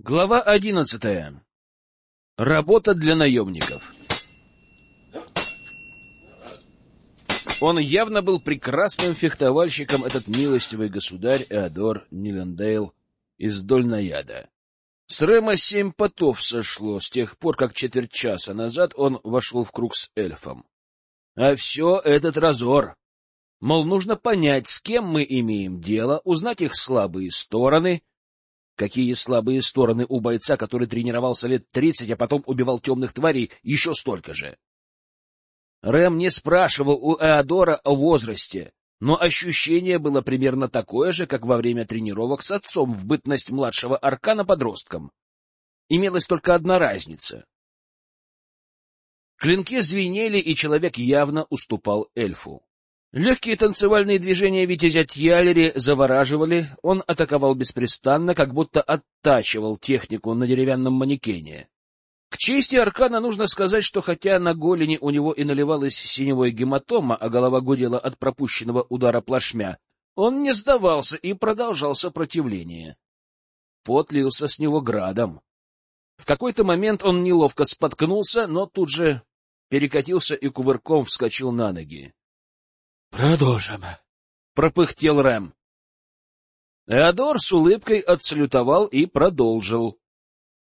Глава одиннадцатая. Работа для наемников. Он явно был прекрасным фехтовальщиком, этот милостивый государь Эодор Нилендейл из Дольнаяда. С Рема семь потов сошло с тех пор, как четверть часа назад он вошел в круг с эльфом. А все этот разор. Мол, нужно понять, с кем мы имеем дело, узнать их слабые стороны — Какие слабые стороны у бойца, который тренировался лет тридцать, а потом убивал темных тварей еще столько же? Рэм не спрашивал у Эодора о возрасте, но ощущение было примерно такое же, как во время тренировок с отцом в бытность младшего аркана подростком. Имелась только одна разница. Клинки звенели, и человек явно уступал эльфу. Легкие танцевальные движения Витязя Тьялери завораживали, он атаковал беспрестанно, как будто оттачивал технику на деревянном манекене. К чести Аркана нужно сказать, что хотя на голени у него и наливалась синевой гематома, а голова гудела от пропущенного удара плашмя, он не сдавался и продолжал сопротивление. Пот лился с него градом. В какой-то момент он неловко споткнулся, но тут же перекатился и кувырком вскочил на ноги. — Продолжим, — пропыхтел Рэм. Эодор с улыбкой отсалютовал и продолжил.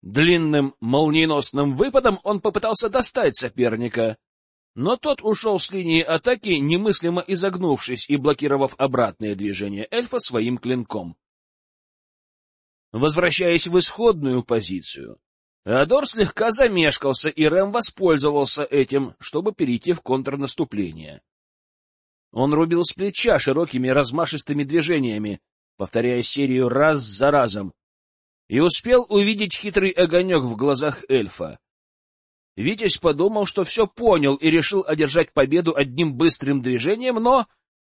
Длинным молниеносным выпадом он попытался достать соперника, но тот ушел с линии атаки, немыслимо изогнувшись и блокировав обратное движение эльфа своим клинком. Возвращаясь в исходную позицию, Эодор слегка замешкался, и Рэм воспользовался этим, чтобы перейти в контрнаступление. Он рубил с плеча широкими размашистыми движениями, повторяя серию раз за разом, и успел увидеть хитрый огонек в глазах эльфа. Витязь подумал, что все понял и решил одержать победу одним быстрым движением, но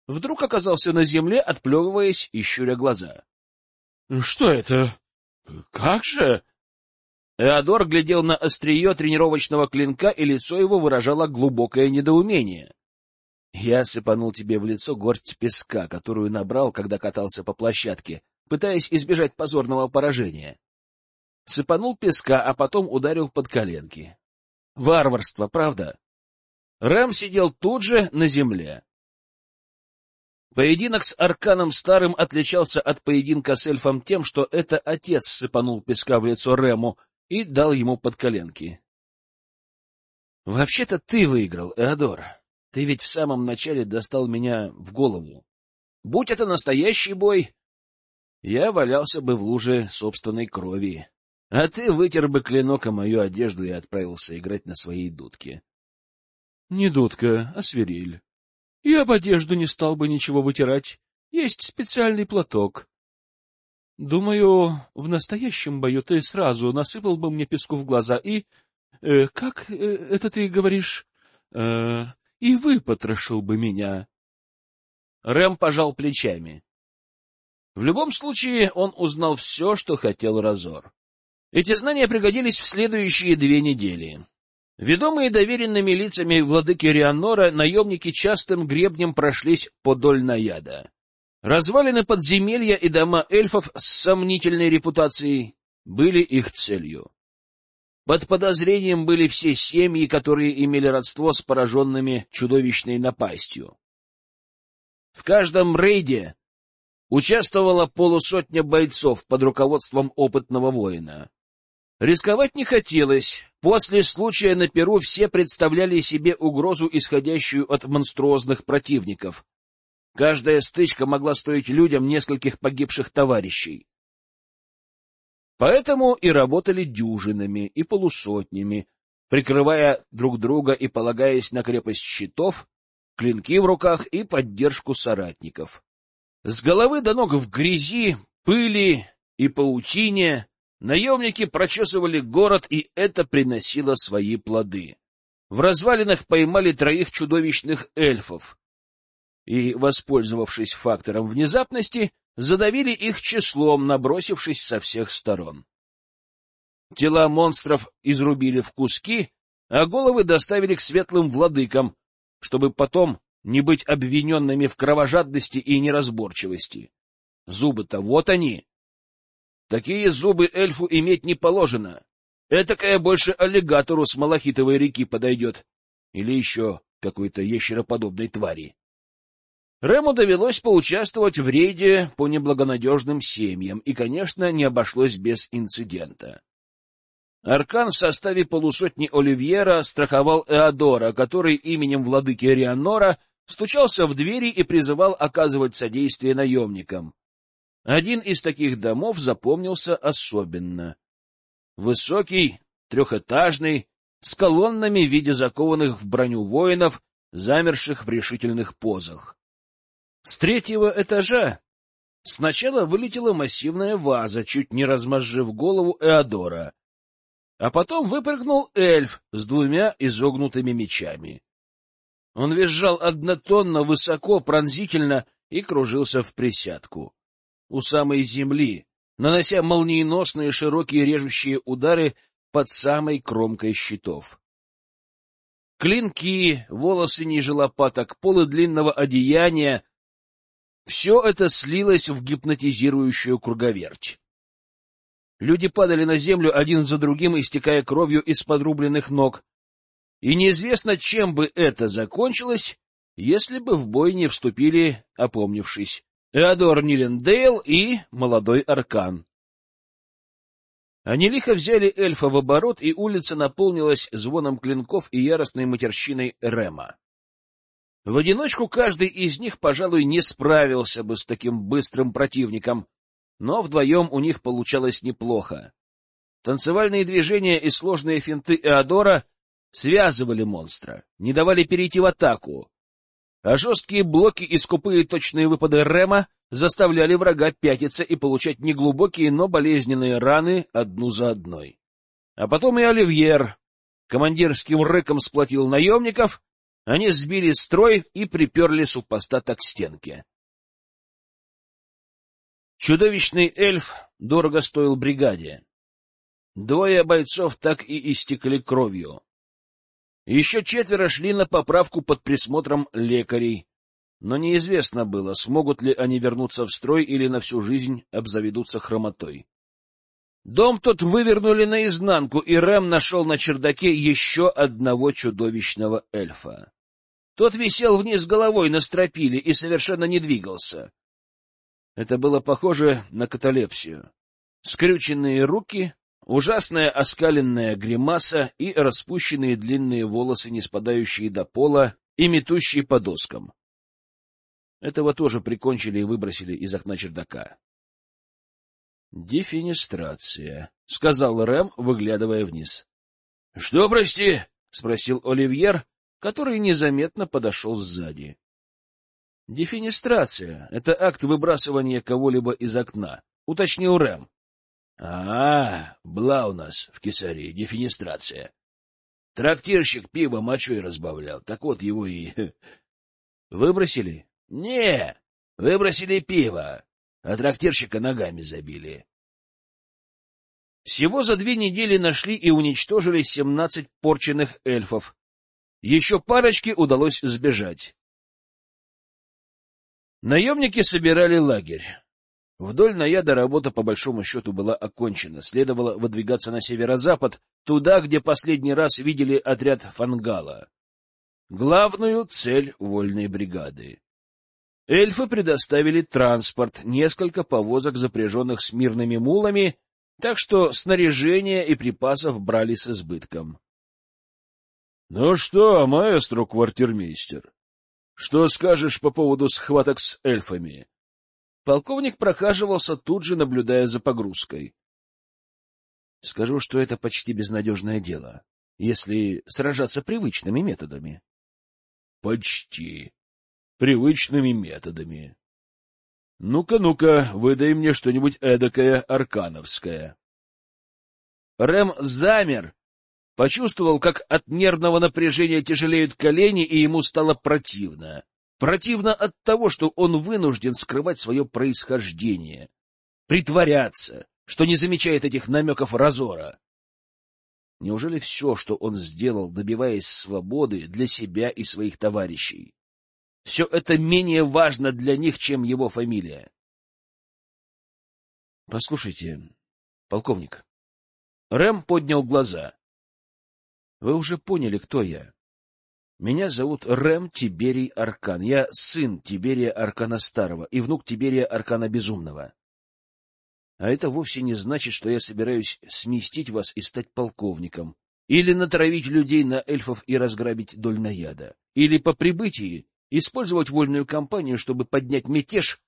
вдруг оказался на земле, отплевываясь и щуря глаза. — Что это? Как же? Эодор глядел на острие тренировочного клинка, и лицо его выражало глубокое недоумение. Я сыпанул тебе в лицо горсть песка, которую набрал, когда катался по площадке, пытаясь избежать позорного поражения. Сыпанул песка, а потом ударил под коленки. Варварство, правда? Рэм сидел тут же на земле. Поединок с Арканом Старым отличался от поединка с эльфом тем, что это отец сыпанул песка в лицо Рэму и дал ему под коленки. — Вообще-то ты выиграл, Эодор. Ты ведь в самом начале достал меня в голову. Будь это настоящий бой, я валялся бы в луже собственной крови, а ты вытер бы клинок о мою одежду и отправился играть на своей дудке. — Не дудка, а свирель. Я об одежду не стал бы ничего вытирать. Есть специальный платок. Думаю, в настоящем бою ты сразу насыпал бы мне песку в глаза и... Э, как э, это ты говоришь? Э, и выпотрошил бы меня. Рэм пожал плечами. В любом случае, он узнал все, что хотел Разор. Эти знания пригодились в следующие две недели. Ведомые доверенными лицами владыки Рианора, наемники частым гребнем прошлись по Дольнаяда. Развалины подземелья и дома эльфов с сомнительной репутацией были их целью. Под подозрением были все семьи, которые имели родство с пораженными чудовищной напастью. В каждом рейде участвовала полусотня бойцов под руководством опытного воина. Рисковать не хотелось. После случая на Перу все представляли себе угрозу, исходящую от монструозных противников. Каждая стычка могла стоить людям нескольких погибших товарищей. Поэтому и работали дюжинами и полусотнями, прикрывая друг друга и полагаясь на крепость щитов, клинки в руках и поддержку соратников. С головы до ног в грязи, пыли и паутине наемники прочесывали город, и это приносило свои плоды. В развалинах поймали троих чудовищных эльфов и, воспользовавшись фактором внезапности, задавили их числом, набросившись со всех сторон. Тела монстров изрубили в куски, а головы доставили к светлым владыкам, чтобы потом не быть обвиненными в кровожадности и неразборчивости. Зубы-то вот они. Такие зубы эльфу иметь не положено. Этакая больше аллигатору с Малахитовой реки подойдет. Или еще какой-то ящероподобной твари. Рему довелось поучаствовать в рейде по неблагонадежным семьям, и, конечно, не обошлось без инцидента. Аркан в составе полусотни Оливьера страховал Эодора, который именем владыки Рианора стучался в двери и призывал оказывать содействие наемникам. Один из таких домов запомнился особенно. Высокий, трехэтажный, с колоннами в виде закованных в броню воинов, замерших в решительных позах. С третьего этажа сначала вылетела массивная ваза, чуть не размозжив голову Эодора, а потом выпрыгнул эльф с двумя изогнутыми мечами. Он визжал однотонно, высоко, пронзительно и кружился в присядку. У самой земли, нанося молниеносные широкие режущие удары под самой кромкой щитов. Клинки, волосы ниже лопаток, полы длинного одеяния — все это слилось в гипнотизирующую круговерть. Люди падали на землю один за другим, истекая кровью из подрубленных ног, и неизвестно, чем бы это закончилось, если бы в бой не вступили, опомнившись, Эодор Нилендейл и молодой Аркан. Они лихо взяли эльфа в оборот, и улица наполнилась звоном клинков и яростной матерщиной Рема. В одиночку каждый из них, пожалуй, не справился бы с таким быстрым противником, но вдвоем у них получалось неплохо. Танцевальные движения и сложные финты Эодора связывали монстра, не давали перейти в атаку, а жесткие блоки и скупые точные выпады Рема заставляли врага пятиться и получать неглубокие, но болезненные раны одну за одной. А потом и Оливьер командирским рыком сплотил наемников, они сбили строй и приперли супостата к стенке. Чудовищный эльф дорого стоил бригаде. Двое бойцов так и истекли кровью. Еще четверо шли на поправку под присмотром лекарей, но неизвестно было, смогут ли они вернуться в строй или на всю жизнь обзаведутся хромотой. Дом тот вывернули наизнанку, и Рэм нашел на чердаке еще одного чудовищного эльфа. Тот висел вниз головой на стропиле и совершенно не двигался. Это было похоже на каталепсию. Скрюченные руки, Ужасная оскаленная гримаса и распущенные длинные волосы, не спадающие до пола и метущие по доскам. Этого тоже прикончили и выбросили из окна чердака. «Дефинистрация», — сказал Рэм, выглядывая вниз. «Что, прости?» — спросил Оливьер, который незаметно подошел сзади. «Дефинистрация — это акт выбрасывания кого-либо из окна», — уточнил Рэм. А, была у нас в Кесарии дефинистрация. Трактирщик пиво мочой разбавлял, так вот его и... Выбросили? Не, выбросили пиво, а трактирщика ногами забили. Всего за две недели нашли и уничтожили семнадцать порченных эльфов. Еще парочке удалось сбежать. Наемники собирали лагерь. Вдоль Наяда работа по большому счету была окончена. Следовало выдвигаться на северо-запад, туда, где последний раз видели отряд Фангала. Главную цель вольной бригады. Эльфы предоставили транспорт, несколько повозок, запряженных с мирными мулами, так что снаряжение и припасов брали с избытком. — Ну что, маэстро квартирмейстер, что скажешь по поводу схваток с эльфами? Полковник прохаживался тут же, наблюдая за погрузкой. Скажу, что это почти безнадежное дело, если сражаться привычными методами. Почти. Привычными методами. Ну-ка, ну-ка, выдай мне что-нибудь эдакое аркановское. Рэм замер, почувствовал, как от нервного напряжения тяжелеют колени, и ему стало противно. Противно от того, что он вынужден скрывать свое происхождение, притворяться, что не замечает этих намеков разора. Неужели все, что он сделал, добиваясь свободы для себя и своих товарищей, все это менее важно для них, чем его фамилия? — Послушайте, полковник. Рэм поднял глаза. — Вы уже поняли, кто я. Меня зовут Рэм Тиберий Аркан. Я сын Тиберия Аркана Старого и внук Тиберия Аркана Безумного. А это вовсе не значит, что я собираюсь сместить вас и стать полковником, или натравить людей на эльфов и разграбить Дольнаяда, или по прибытии использовать вольную кампанию, чтобы поднять мятеж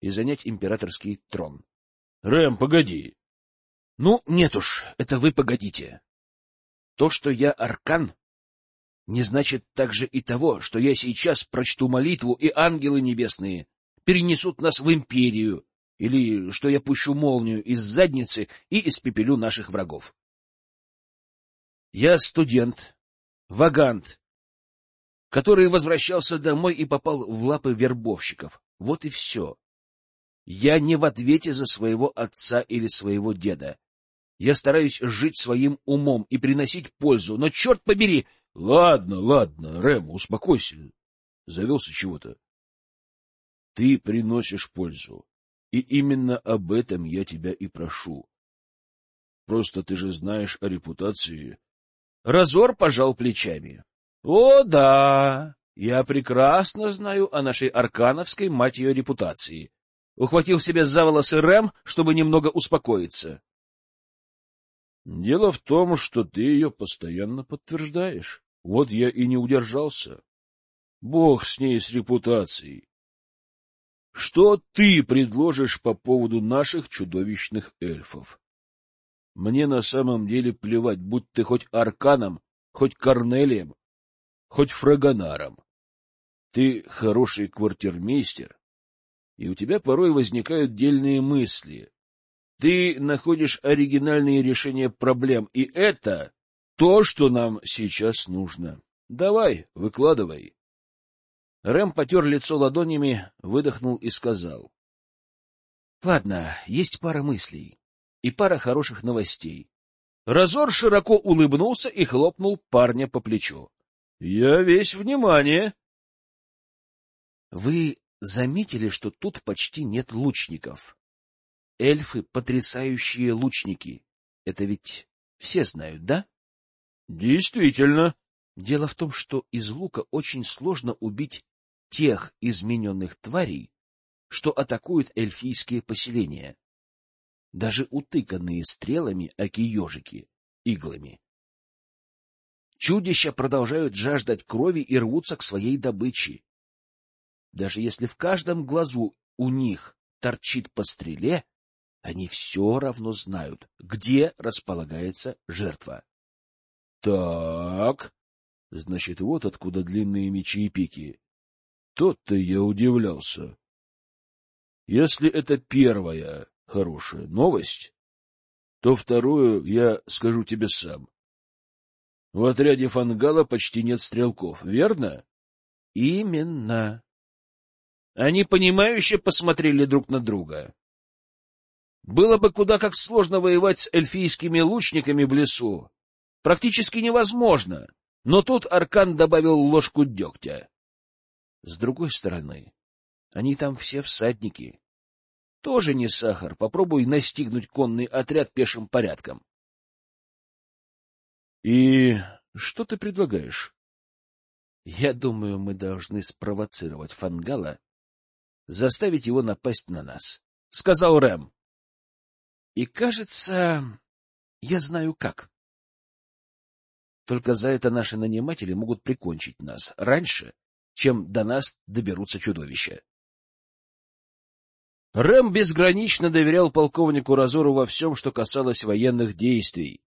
и занять императорский трон. — Рэм, погоди. — Ну, нет уж, это вы погодите. То, что я аркан, не значит также и того, что я сейчас прочту молитву, и ангелы небесные перенесут нас в империю, или что я пущу молнию из задницы и испепелю наших врагов. Я студент, вагант, который возвращался домой и попал в лапы вербовщиков. Вот и все. Я не в ответе за своего отца или своего деда. Я стараюсь жить своим умом и приносить пользу, но, черт побери... — Ладно, ладно, Рэм, успокойся. Завелся чего-то. Ты приносишь пользу, и именно об этом я тебя и прошу. Просто ты же знаешь о репутации Разор пожал плечами. — О, да, я прекрасно знаю о нашей аркановской, мать ее, репутации. Ухватил себя за волосы Рэм, чтобы немного успокоиться. — Дело в том, что ты ее постоянно подтверждаешь. Вот я и не удержался. Бог с ней, с репутацией. Что ты предложишь по поводу наших чудовищных эльфов? Мне на самом деле плевать, будь ты хоть Арканом, хоть Корнелием, хоть Фрагонаром. Ты хороший квартирмейстер, и у тебя порой возникают дельные мысли. Ты находишь оригинальные решения проблем, и это то, что нам сейчас нужно. Давай, выкладывай. Рэм потер лицо ладонями, выдохнул и сказал. — Ладно, есть пара мыслей и пара хороших новостей. Разор широко улыбнулся и хлопнул парня по плечу. — Я весь внимание. — Вы заметили, что тут почти нет лучников? Эльфы — потрясающие лучники. Это ведь все знают, да? — Действительно. Дело в том, что из лука очень сложно убить тех измененных тварей, что атакуют эльфийские поселения даже утыканные стрелами аки-ежики, иглами. Чудища продолжают жаждать крови и рвутся к своей добыче. Даже если в каждом глазу у них торчит по стреле, они все равно знают, где располагается жертва. — Так, значит, вот откуда длинные мечи и пики. Тот-то я удивлялся. Если это первая, хорошая новость, то вторую я скажу тебе сам. В отряде Фангала почти нет стрелков, верно? — Именно. Они понимающе посмотрели друг на друга. Было бы куда как сложно воевать с эльфийскими лучниками в лесу. Практически невозможно. Но тут Аркан добавил ложку дегтя. С другой стороны, они там все всадники. Тоже не сахар. Попробуй настигнуть конный отряд пешим порядком. — И что ты предлагаешь? — Я думаю, мы должны спровоцировать Фангала, заставить его напасть на нас, — сказал Рэм. — И, кажется, я знаю как. Только за это наши наниматели могут прикончить нас раньше, чем до нас доберутся чудовища. Рэм безгранично доверял полковнику Разору во всем, что касалось военных действий,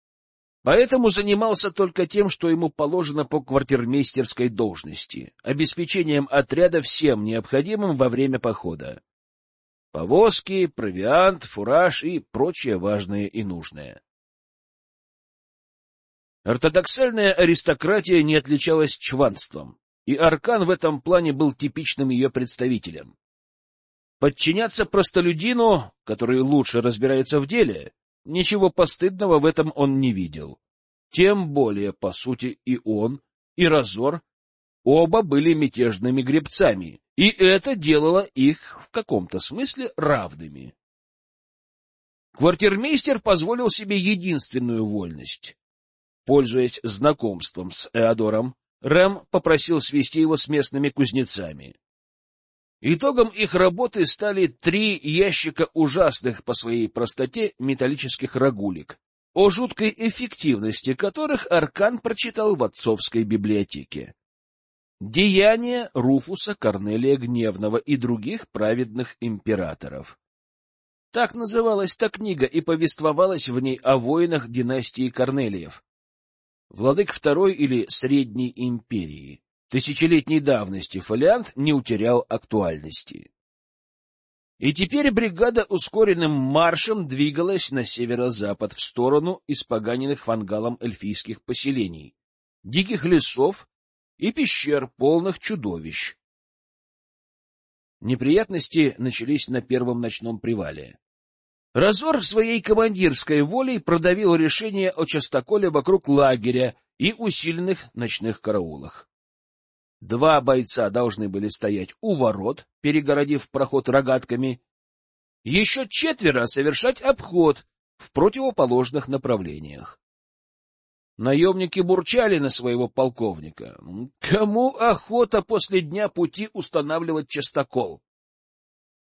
поэтому занимался только тем, что ему положено по квартирмейстерской должности — обеспечением отряда всем необходимым во время похода. Повозки, провиант, фураж и прочее важное и нужное. Ортодоксальная аристократия не отличалась чванством, и Аркан в этом плане был типичным ее представителем. Подчиняться простолюдину, который лучше разбирается в деле, ничего постыдного в этом он не видел. Тем более, по сути, и он, и Разор оба были мятежными гребцами, и это делало их в каком-то смысле равными. Квартирмейстер позволил себе единственную вольность. Пользуясь знакомством с Эодором, Рэм попросил свести его с местными кузнецами. Итогом их работы стали три ящика ужасных по своей простоте металлических рогулек, о жуткой эффективности которых Аркан прочитал в отцовской библиотеке. Деяния Руфуса Корнелия Гневного и других праведных императоров. Так называлась та книга и повествовалась в ней о воинах династии Корнелиев, владык Второй или Средней империи. Тысячелетней давности фолиант не утерял актуальности. И теперь бригада ускоренным маршем двигалась на северо-запад в сторону испоганенных фангалом эльфийских поселений, диких лесов и пещер, полных чудовищ. Неприятности начались на первом ночном привале. Разор своей командирской волей продавил решение о частоколе вокруг лагеря и усиленных ночных караулах. Два бойца должны были стоять у ворот, перегородив проход рогатками, еще четверо совершать обход в противоположных направлениях. Наемники бурчали на своего полковника. Кому охота после дня пути устанавливать частокол?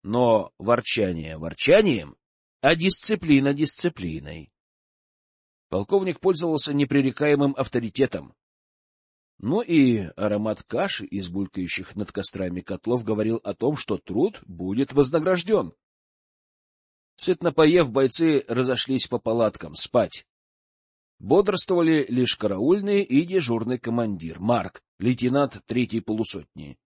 Но ворчание ворчанием, а дисциплина дисциплиной. Полковник пользовался непререкаемым авторитетом. Но и аромат каши из булькающих над кострами котлов говорил о том, что труд будет вознагражден. Сытно поев, бойцы разошлись по палаткам спать. Бодрствовали лишь караульные и дежурный командир, Марк, лейтенант третьей полусотни.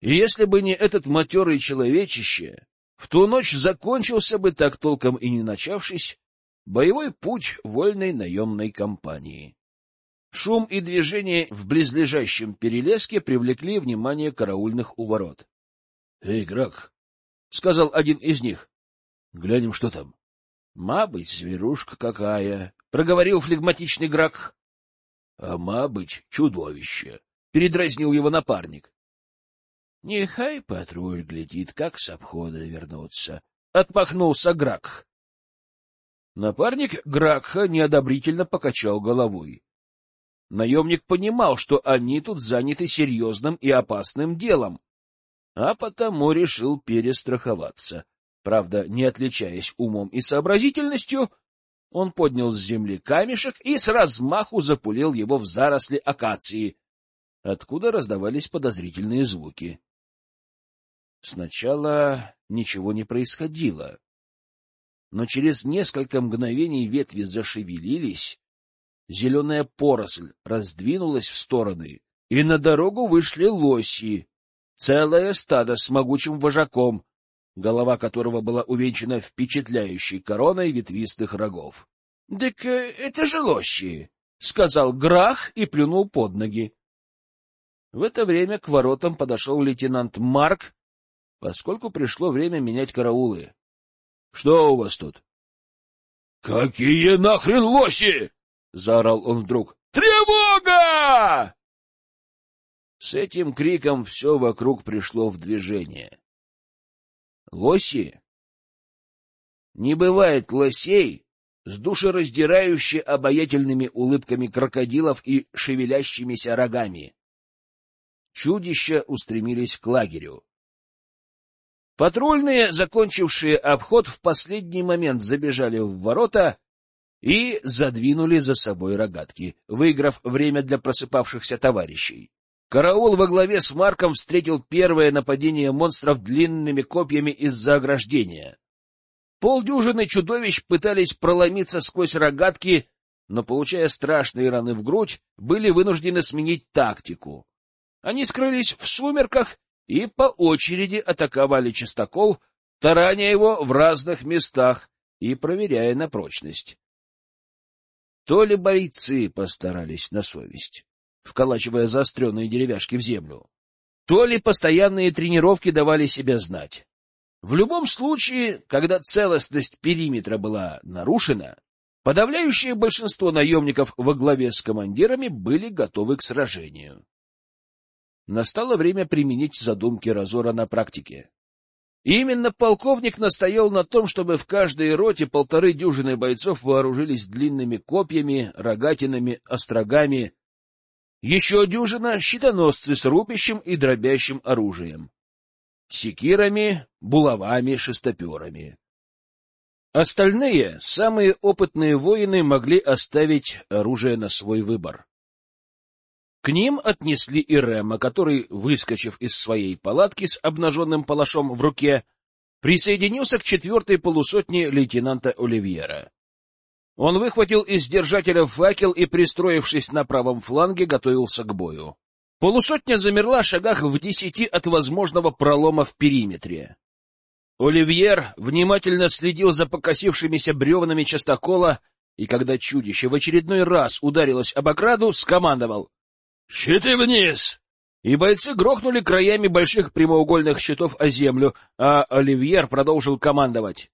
И если бы не этот матерый человечище, в ту ночь закончился бы так толком и не начавшись боевой путь вольной наемной компании. Шум и движение в близлежащем перелеске привлекли внимание караульных у ворот. — Эй, Грак, — сказал один из них, — глянем, что там. — Мабыть, зверушка какая, — проговорил флегматичный Грак. — А мабыть, чудовище, — передразнил его напарник. Нехай патруль глядит, как с обхода вернуться. Отмахнулся Гракх. Напарник Гракха неодобрительно покачал головой. Наемник понимал, что они тут заняты серьезным и опасным делом, а потому решил перестраховаться. Правда, не отличаясь умом и сообразительностью, он поднял с земли камешек и с размаху запулил его в заросли акации, откуда раздавались подозрительные звуки. Сначала ничего не происходило, но через несколько мгновений ветви зашевелились, зеленая поросль раздвинулась в стороны, и на дорогу вышли лоси, целое стадо с могучим вожаком, голова которого была увенчана впечатляющей короной ветвистых рогов. — Так э, это же лоси! — сказал Грах и плюнул под ноги. В это время к воротам подошел лейтенант Марк поскольку пришло время менять караулы. — Что у вас тут? — Какие нахрен лоси! — заорал он вдруг. — Тревога! С этим криком все вокруг пришло в движение. Лоси? Не бывает лосей с душераздирающе обаятельными улыбками крокодилов и шевелящимися рогами. Чудища устремились к лагерю. Патрульные, закончившие обход, в последний момент забежали в ворота и задвинули за собой рогатки, выиграв время для просыпавшихся товарищей. Караул во главе с Марком встретил первое нападение монстров длинными копьями из-за ограждения. Полдюжины чудовищ пытались проломиться сквозь рогатки, но, получая страшные раны в грудь, были вынуждены сменить тактику. Они скрылись в сумерках и по очереди атаковали частокол, тараня его в разных местах и проверяя на прочность. То ли бойцы постарались на совесть, вколачивая заостренные деревяшки в землю, то ли постоянные тренировки давали себя знать. В любом случае, когда целостность периметра была нарушена, подавляющее большинство наемников во главе с командирами были готовы к сражению. Настало время применить задумки Разора на практике. Именно полковник настоял на том, чтобы в каждой роте полторы дюжины бойцов вооружились длинными копьями, рогатинами, острогами, еще дюжина — щитоносцы с рубящим и дробящим оружием, секирами, булавами, шестоперами. Остальные, самые опытные воины, могли оставить оружие на свой выбор. К ним отнесли и Рема, который, выскочив из своей палатки с обнаженным палашом в руке, присоединился к четвертой полусотне лейтенанта Оливьера. Он выхватил из держателя факел и, пристроившись на правом фланге, готовился к бою. Полусотня замерла в шагах в десяти от возможного пролома в периметре. Оливьер внимательно следил за покосившимися бревнами частокола, и когда чудище в очередной раз ударилось об ограду, скомандовал «Щиты вниз!» И бойцы грохнули краями больших прямоугольных щитов о землю, а Оливьер продолжил командовать.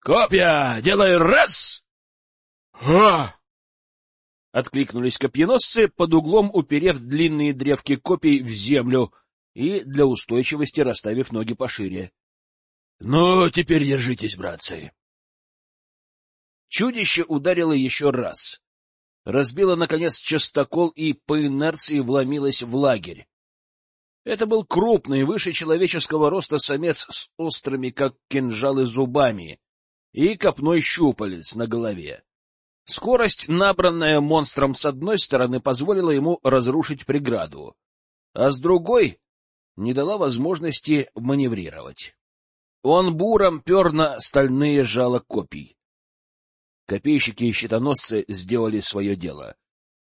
«Копья! Делай раз!» «Ха!» Откликнулись копьеносцы, под углом уперев длинные древки копий в землю и для устойчивости расставив ноги пошире. Ну, теперь держитесь, братцы. Чудище ударило еще раз. Разбило, наконец, частокол и по инерции вломилось в лагерь. Это был крупный, выше человеческого роста самец с острыми, как кинжалы, зубами и копной щупалец на голове. Скорость, набранная монстром с одной стороны, позволила ему разрушить преграду, а с другой не дала возможности маневрировать. Он буром пер на стальные жало копий. Копейщики и щитоносцы сделали свое дело.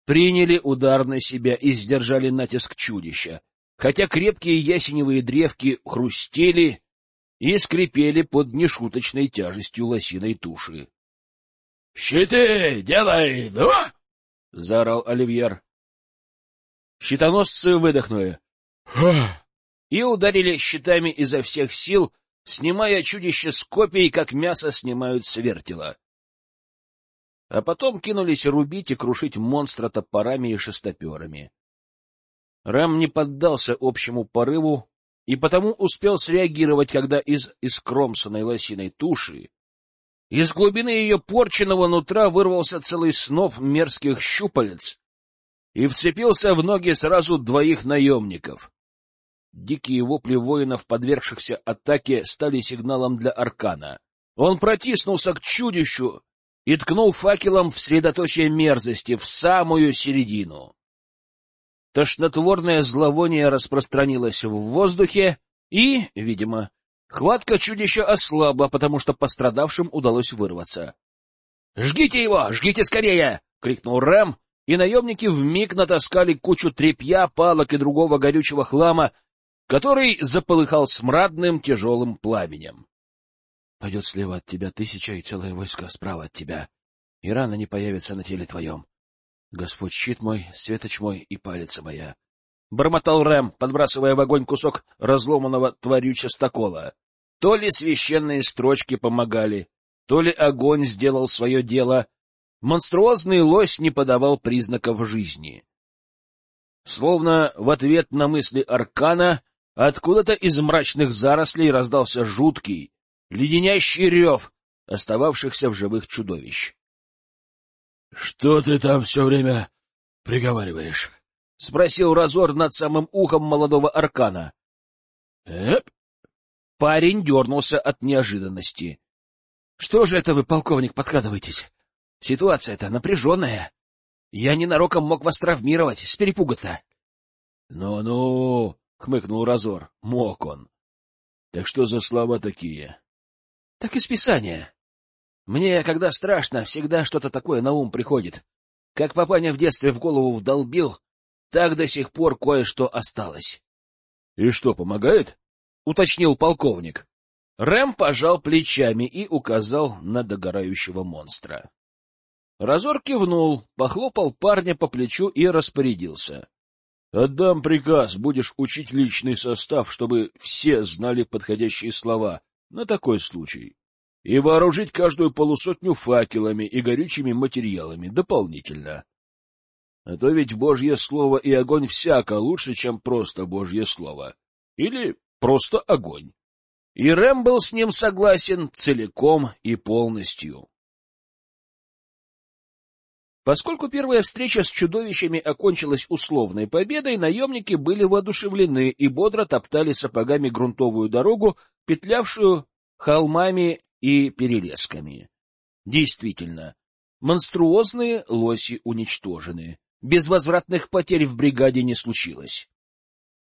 Приняли удар на себя и сдержали натиск чудища, хотя крепкие ясеневые древки хрустели и скрипели под нешуточной тяжестью лосиной туши. — Щиты делай! Ну! — заорал Оливьер. Щитоносцы выдохнули и ударили щитами изо всех сил, снимая чудище с копий, как мясо снимают с вертела. А потом кинулись рубить и крушить монстра топорами и шестоперами. Рэм не поддался общему порыву и потому успел среагировать, когда из искромсанной лосиной туши из глубины ее порченного нутра вырвался целый сноп мерзких щупалец и вцепился в ноги сразу двоих наемников. Дикие вопли воинов, подвергшихся атаке, стали сигналом для Аркана. Он протиснулся к чудищу и ткнул факелом в средоточие мерзости, в самую середину. Тошнотворное зловоние распространилось в воздухе, и, видимо, хватка чудища ослабла, потому что пострадавшим удалось вырваться. — Жгите его! Жгите скорее! — крикнул Рэм, и наемники вмиг натаскали кучу тряпья, палок и другого горючего хлама который заполыхал смрадным тяжелым пламенем. Пойдет слева от тебя тысяча и целое войско справа от тебя, и рана не появится на теле твоем. Господь щит мой, светоч мой и палец моя. Бормотал Рэм, подбрасывая в огонь кусок разломанного тварью частокола. То ли священные строчки помогали, то ли огонь сделал свое дело. Монструозный лось не подавал признаков жизни. Словно в ответ на мысли Аркана Откуда-то из мрачных зарослей раздался жуткий, леденящий рев остававшихся в живых чудовищ. — Что ты там все время приговариваешь? — спросил Разор над самым ухом молодого аркана. «Эп!» Парень дернулся от неожиданности. — Что же это вы, полковник, подкрадываетесь? Ситуация-то напряженная. Я ненароком мог вас травмировать с перепуга-то. «Ну — Ну-ну, — хмыкнул Разор. — Мог он. — Так что за слова такие? — Так из Писания. Мне, когда страшно, всегда что-то такое на ум приходит. Как папаня в детстве в голову вдолбил, так до сих пор кое-что осталось. — И что, помогает? — уточнил полковник. Рэм пожал плечами и указал на догорающего монстра. Разор кивнул, похлопал парня по плечу и распорядился. Отдам приказ, будешь учить личный состав, чтобы все знали подходящие слова на такой случай, и вооружить каждую полусотню факелами и горючими материалами дополнительно. А то ведь Божье Слово и огонь всяко лучше, чем просто Божье Слово. Или просто огонь. И Рэм был с ним согласен целиком и полностью. Поскольку первая встреча с чудовищами окончилась условной победой, наемники были воодушевлены и бодро топтали сапогами грунтовую дорогу, петлявшую холмами и перелесками. Действительно, монструозные лоси уничтожены. Безвозвратных потерь в бригаде не случилось.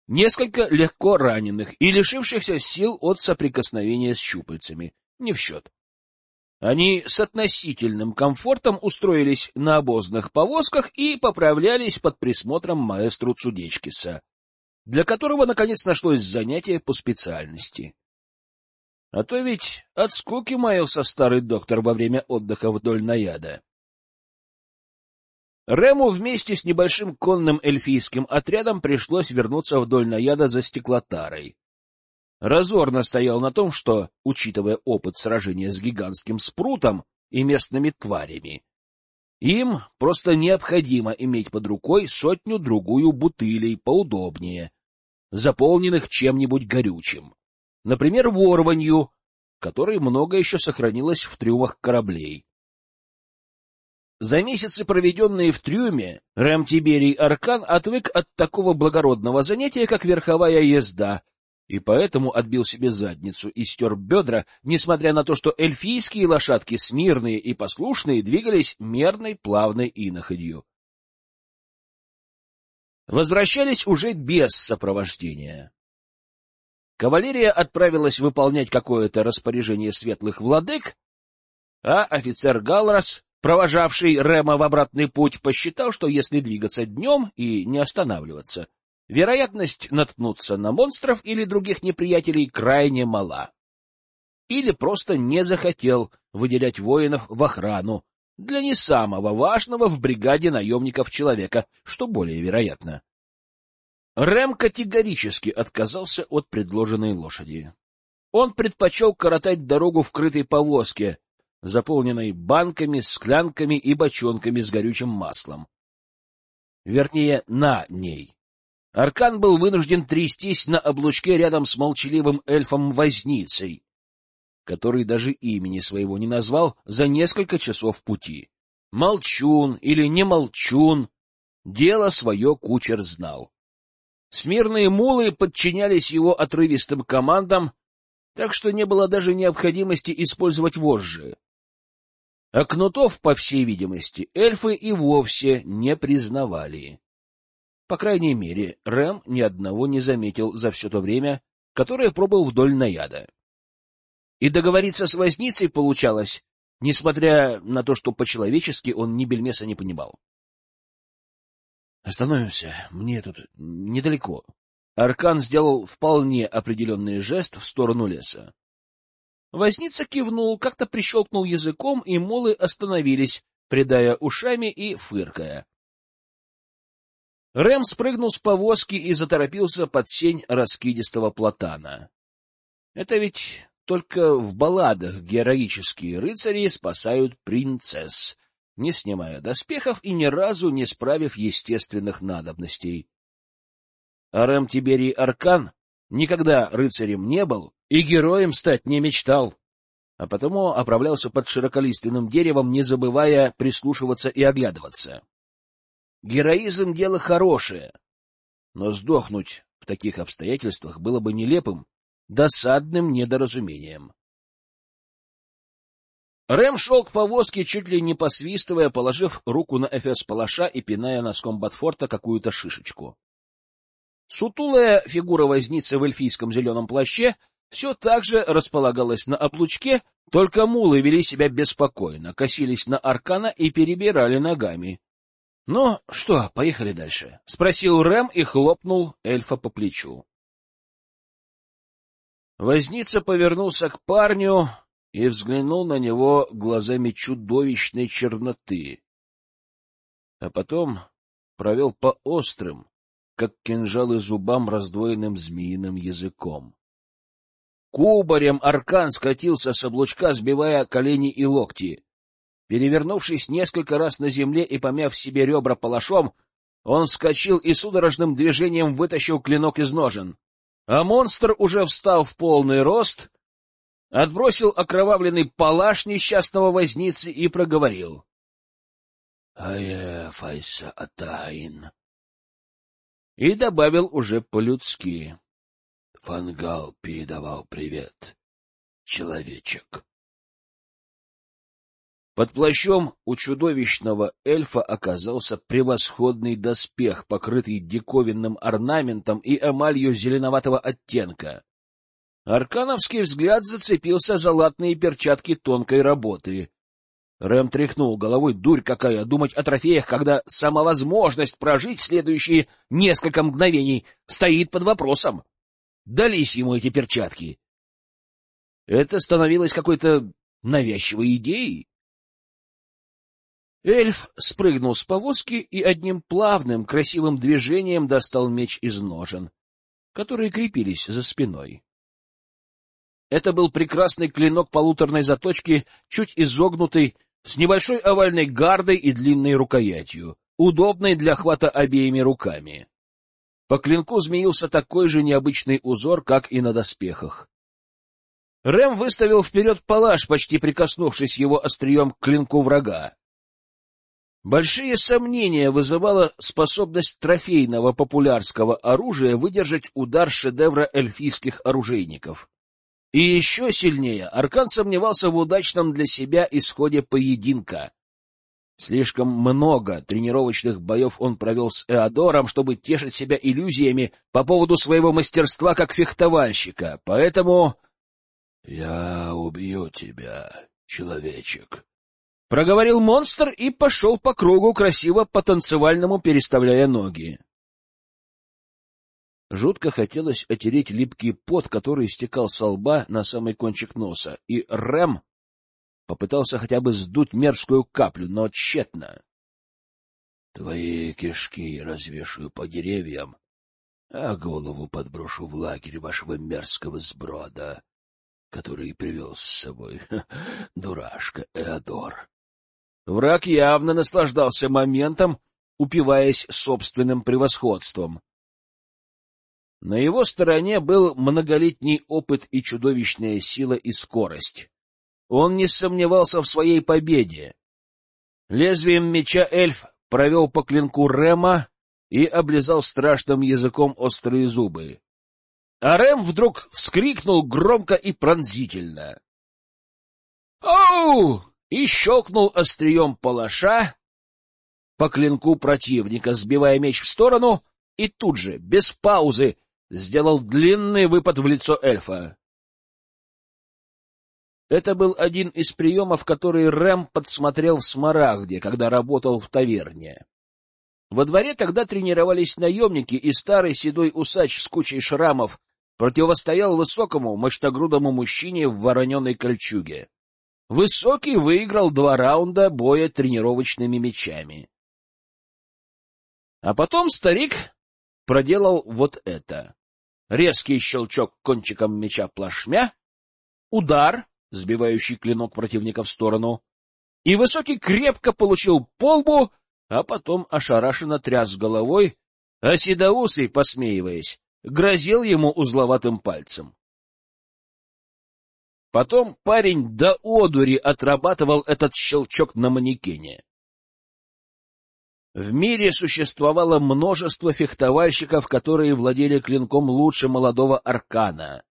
Несколько легко раненых и лишившихся сил от соприкосновения с щупальцами. Не в счет. Они с относительным комфортом устроились на обозных повозках и поправлялись под присмотром маэстру Цудечкиса, для которого, наконец, нашлось занятие по специальности. А то ведь от скуки маялся старый доктор во время отдыха вдоль наяда. Рему вместе с небольшим конным эльфийским отрядом пришлось вернуться вдоль наяда за стеклотарой. Разор настоял на том, что, учитывая опыт сражения с гигантским спрутом и местными тварями, им просто необходимо иметь под рукой сотню-другую бутылей поудобнее, заполненных чем-нибудь горючим, например, ворванью, которой много еще сохранилось в трюмах кораблей. За месяцы, проведенные в трюме, Рэм Тиберий Аркан отвык от такого благородного занятия, как верховая езда, и поэтому отбил себе задницу и стер бедра, несмотря на то, что эльфийские лошадки, смирные и послушные, двигались мерной плавной иноходью. Возвращались уже без сопровождения. Кавалерия отправилась выполнять какое-то распоряжение светлых владык, а офицер Галрас, провожавший Рема в обратный путь, посчитал, что если двигаться днем и не останавливаться — вероятность наткнуться на монстров или других неприятелей крайне мала. Или просто не захотел выделять воинов в охрану для не самого важного в бригаде наемников человека, что более вероятно. Рэм категорически отказался от предложенной лошади. Он предпочел коротать дорогу в крытой повозке, заполненной банками, склянками и бочонками с горючим маслом. Вернее, на ней. Аркан был вынужден трястись на облучке рядом с молчаливым эльфом-возницей, который даже имени своего не назвал за несколько часов пути. Молчун или не молчун, дело свое кучер знал. Смирные мулы подчинялись его отрывистым командам, так что не было даже необходимости использовать вожжи. А кнутов, по всей видимости, эльфы и вовсе не признавали. По крайней мере, Рэм ни одного не заметил за все то время, которое пробыл вдоль наяда. И договориться с возницей получалось, несмотря на то, что по-человечески он ни бельмеса не понимал. — Остановимся, мне тут недалеко. Аркан сделал вполне определенный жест в сторону леса. Возница кивнул, как-то прищелкнул языком, и молы остановились, придая ушами и фыркая. Рэм спрыгнул с повозки и заторопился под сень раскидистого платана. Это ведь только в балладах героические рыцари спасают принцесс, не снимая доспехов и ни разу не справив естественных надобностей. А Рэм Тиберий Аркан никогда рыцарем не был и героем стать не мечтал, а потому оправлялся под широколиственным деревом, не забывая прислушиваться и оглядываться. Героизм — дело хорошее, но сдохнуть в таких обстоятельствах было бы нелепым, досадным недоразумением. Рэм шел к повозке, чуть ли не посвистывая, положив руку на эфес палаша и пиная носком Батфорта какую-то шишечку. Сутулая фигура возницы в эльфийском зеленом плаще все так же располагалась на облучке, только мулы вели себя беспокойно, косились на аркана и перебирали ногами. — Ну что, поехали дальше? — спросил Рэм и хлопнул эльфа по плечу. Возница повернулся к парню и взглянул на него глазами чудовищной черноты, а потом провел по острым, как кинжалы зубам, раздвоенным змеиным языком. Кубарем аркан скатился с облучка, сбивая колени и локти. Перевернувшись несколько раз на земле и помяв себе ребра палашом, он вскочил и судорожным движением вытащил клинок из ножен. а монстр уже встал в полный рост, отбросил окровавленный палаш несчастного возницы и проговорил. — Ае, Файса Атаин. И добавил уже по-людски. Фангал передавал привет, человечек. Под плащом у чудовищного эльфа оказался превосходный доспех, покрытый диковинным орнаментом и эмалью зеленоватого оттенка. Аркановский взгляд зацепился за латные перчатки тонкой работы. Рэм тряхнул головой, дурь какая, думать о трофеях, когда сама возможность прожить следующие несколько мгновений стоит под вопросом. Дались ему эти перчатки. Это становилось какой-то навязчивой идеей. Эльф спрыгнул с повозки и одним плавным, красивым движением достал меч из ножен, которые крепились за спиной. Это был прекрасный клинок полуторной заточки, чуть изогнутый, с небольшой овальной гардой и длинной рукоятью, удобной для хвата обеими руками. По клинку змеился такой же необычный узор, как и на доспехах. Рэм выставил вперед палаш, почти прикоснувшись его острием к клинку врага. Большие сомнения вызывала способность трофейного популярского оружия выдержать удар шедевра эльфийских оружейников. И еще сильнее Аркан сомневался в удачном для себя исходе поединка. Слишком много тренировочных боев он провел с Эодором, чтобы тешить себя иллюзиями по поводу своего мастерства как фехтовальщика, поэтому... — Я убью тебя, человечек, Проговорил монстр и пошел по кругу, красиво по-танцевальному переставляя ноги. Жутко хотелось отереть липкий пот, который стекал со лба на самый кончик носа, и Рэм попытался хотя бы сдуть мерзкую каплю, но тщетно. — Твои кишки развешаю по деревьям, а голову подброшу в лагерь вашего мерзкого сброда, который привел с собой дурашка Эодор. Враг явно наслаждался моментом, упиваясь собственным превосходством. На его стороне был многолетний опыт и чудовищная сила и скорость. Он не сомневался в своей победе. Лезвием меча эльф провел по клинку Рема и облизал страшным языком острые зубы. А Рэм вдруг вскрикнул громко и пронзительно. «Оу!» И щелкнул острием палаша по клинку противника, сбивая меч в сторону, и тут же, без паузы, сделал длинный выпад в лицо эльфа. Это был один из приемов, который Рэм подсмотрел в Смарагде, когда работал в таверне. Во дворе тогда тренировались наемники, и старый седой усач с кучей шрамов противостоял высокому, мощногрудому мужчине в вороненой кольчуге. Высокий выиграл два раунда боя тренировочными мечами. А потом старик проделал вот это. Резкий щелчок кончиком меча плашмя, удар, сбивающий клинок противника в сторону, и Высокий крепко получил полбу, а потом ошарашенно тряс головой, а Седоусый, посмеиваясь, грозил ему узловатым пальцем. Потом парень до одури отрабатывал этот щелчок на манекене. В мире существовало множество фехтовальщиков, которые владели клинком лучше молодого аркана.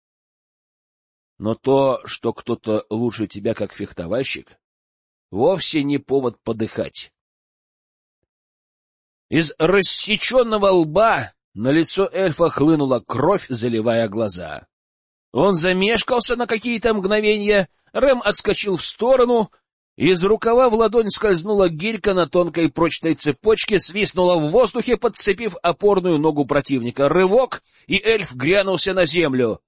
Но то, что кто-то лучше тебя как фехтовальщик, вовсе не повод подыхать. Из рассеченного лба на лицо эльфа хлынула кровь, заливая глаза. Он замешкался на какие-то мгновения, Рэм отскочил в сторону, из рукава в ладонь скользнула гирька на тонкой прочной цепочке, свистнула в воздухе, подцепив опорную ногу противника. Рывок, и эльф грянулся на землю.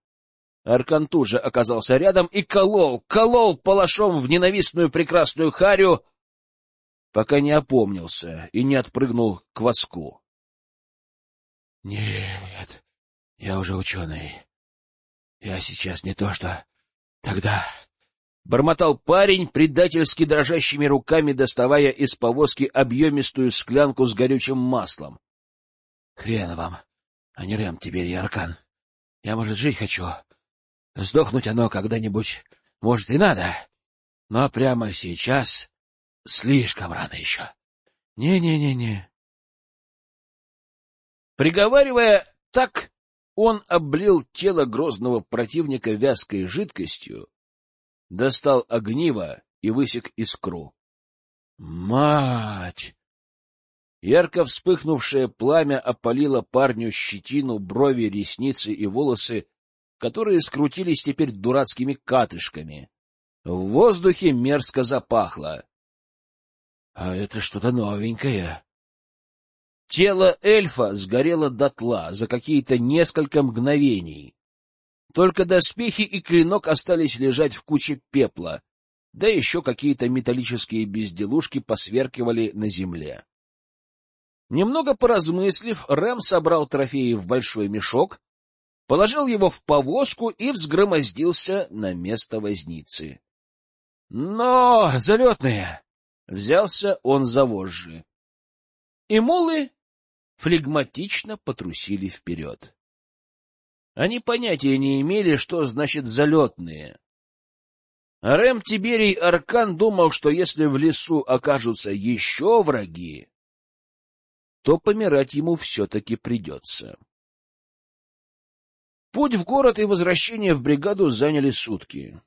Аркан тут же оказался рядом и колол, колол палашом в ненавистную прекрасную харю, пока не опомнился и не отпрыгнул к воску. — Нет, я уже ученый. Я сейчас не то что тогда. Бормотал парень, предательски дрожащими руками доставая из повозки объемистую склянку с горючим маслом. Хрен вам, а не Рэм теперь и Аркан. Я, может, жить хочу. Сдохнуть оно когда-нибудь, может, и надо. Но прямо сейчас слишком рано еще. Не-не-не-не. Приговаривая так, он облил тело грозного противника вязкой жидкостью, достал огниво и высек искру. Мать! Ярко вспыхнувшее пламя опалило парню щетину, брови, ресницы и волосы, которые скрутились теперь дурацкими катышками. В воздухе мерзко запахло. А это что-то новенькое. Тело эльфа сгорело дотла за какие-то несколько мгновений. Только доспехи и клинок остались лежать в куче пепла, да еще какие-то металлические безделушки посверкивали на земле. Немного поразмыслив, Рэм собрал трофеи в большой мешок, положил его в повозку и взгромоздился на место возницы. Но залетные! Взялся он за вожжи. И мулы флегматично потрусили вперед. Они понятия не имели, что значит залетные. Рэм Тиберий Аркан думал, что если в лесу окажутся еще враги, то помирать ему все-таки придется. Путь в город и возвращение в бригаду заняли сутки.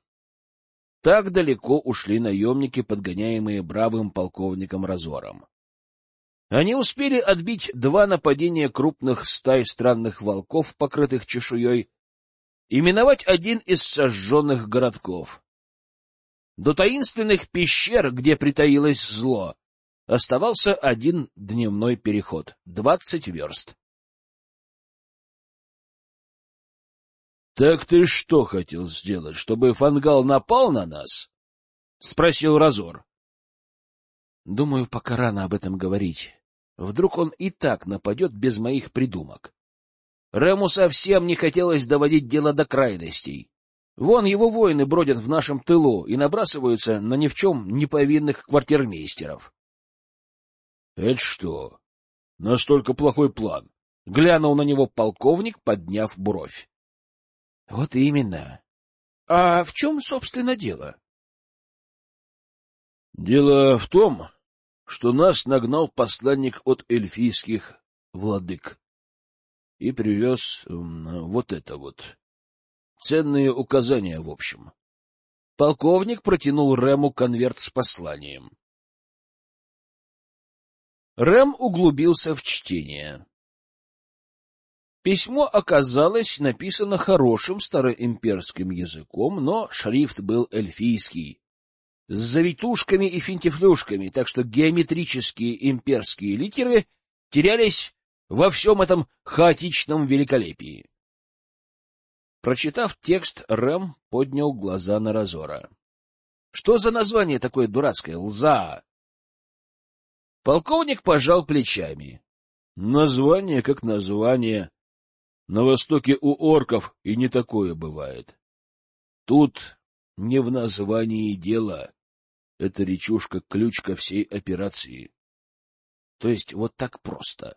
Так далеко ушли наемники, подгоняемые бравым полковником Разором. Они успели отбить два нападения крупных стай странных волков, покрытых чешуей, и миновать один из сожженных городков. До таинственных пещер, где притаилось зло, Оставался один дневной переход — двадцать верст. — Так ты что хотел сделать, чтобы Фангал напал на нас? — спросил Разор. — Думаю, пока рано об этом говорить. Вдруг он и так нападет без моих придумок. Рему совсем не хотелось доводить дело до крайностей. Вон его воины бродят в нашем тылу и набрасываются на ни в чем не повинных квартирмейстеров. — Это что? Настолько плохой план? — глянул на него полковник, подняв бровь. — Вот именно. А в чем, собственно, дело? — Дело в том, что нас нагнал посланник от эльфийских владык и привез вот это вот. Ценные указания, в общем. Полковник протянул Рему конверт с посланием. Рэм углубился в чтение. Письмо оказалось написано хорошим староимперским языком, но шрифт был эльфийский, с завитушками и финтифлюшками, так что геометрические имперские литеры терялись во всем этом хаотичном великолепии. Прочитав текст, Рэм поднял глаза на Разора. — Что за название такое дурацкое? Лза! Полковник пожал плечами. Название как название. На востоке у орков и не такое бывает. Тут не в названии дело. Эта речушка — ключ ко всей операции. То есть вот так просто.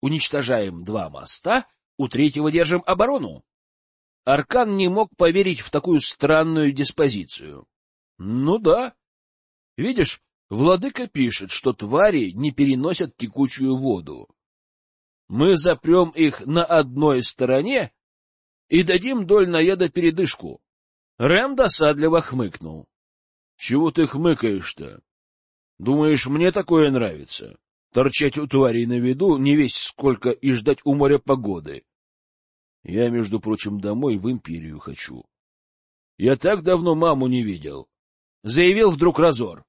Уничтожаем два моста, у третьего держим оборону. Аркан не мог поверить в такую странную диспозицию. Ну да. Видишь, Владыка пишет, что твари не переносят текучую воду. Мы запрем их на одной стороне и дадим доль наеда передышку. Рэм досадливо хмыкнул. — Чего ты хмыкаешь-то? Думаешь, мне такое нравится? Торчать у тварей на виду не весь сколько и ждать у моря погоды. Я, между прочим, домой в империю хочу. Я так давно маму не видел. Заявил вдруг Разор.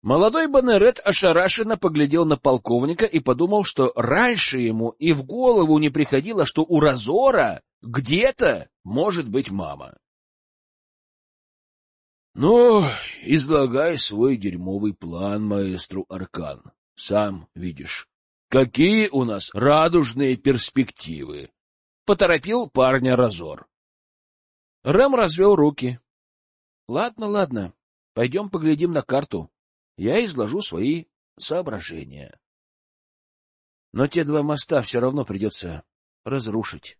Молодой Банерет ошарашенно поглядел на полковника и подумал, что раньше ему и в голову не приходило, что у Разора где-то может быть мама. — Ну, излагай свой дерьмовый план, маэстру Аркан. Сам видишь, какие у нас радужные перспективы. Поторопил парня Разор. Рэм развел руки. — Ладно, ладно, пойдем поглядим на карту я изложу свои соображения. Но те два моста все равно придется разрушить.